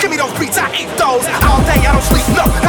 Give me those beats, I eat those. All day I don't sleep, no.